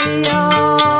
Yo.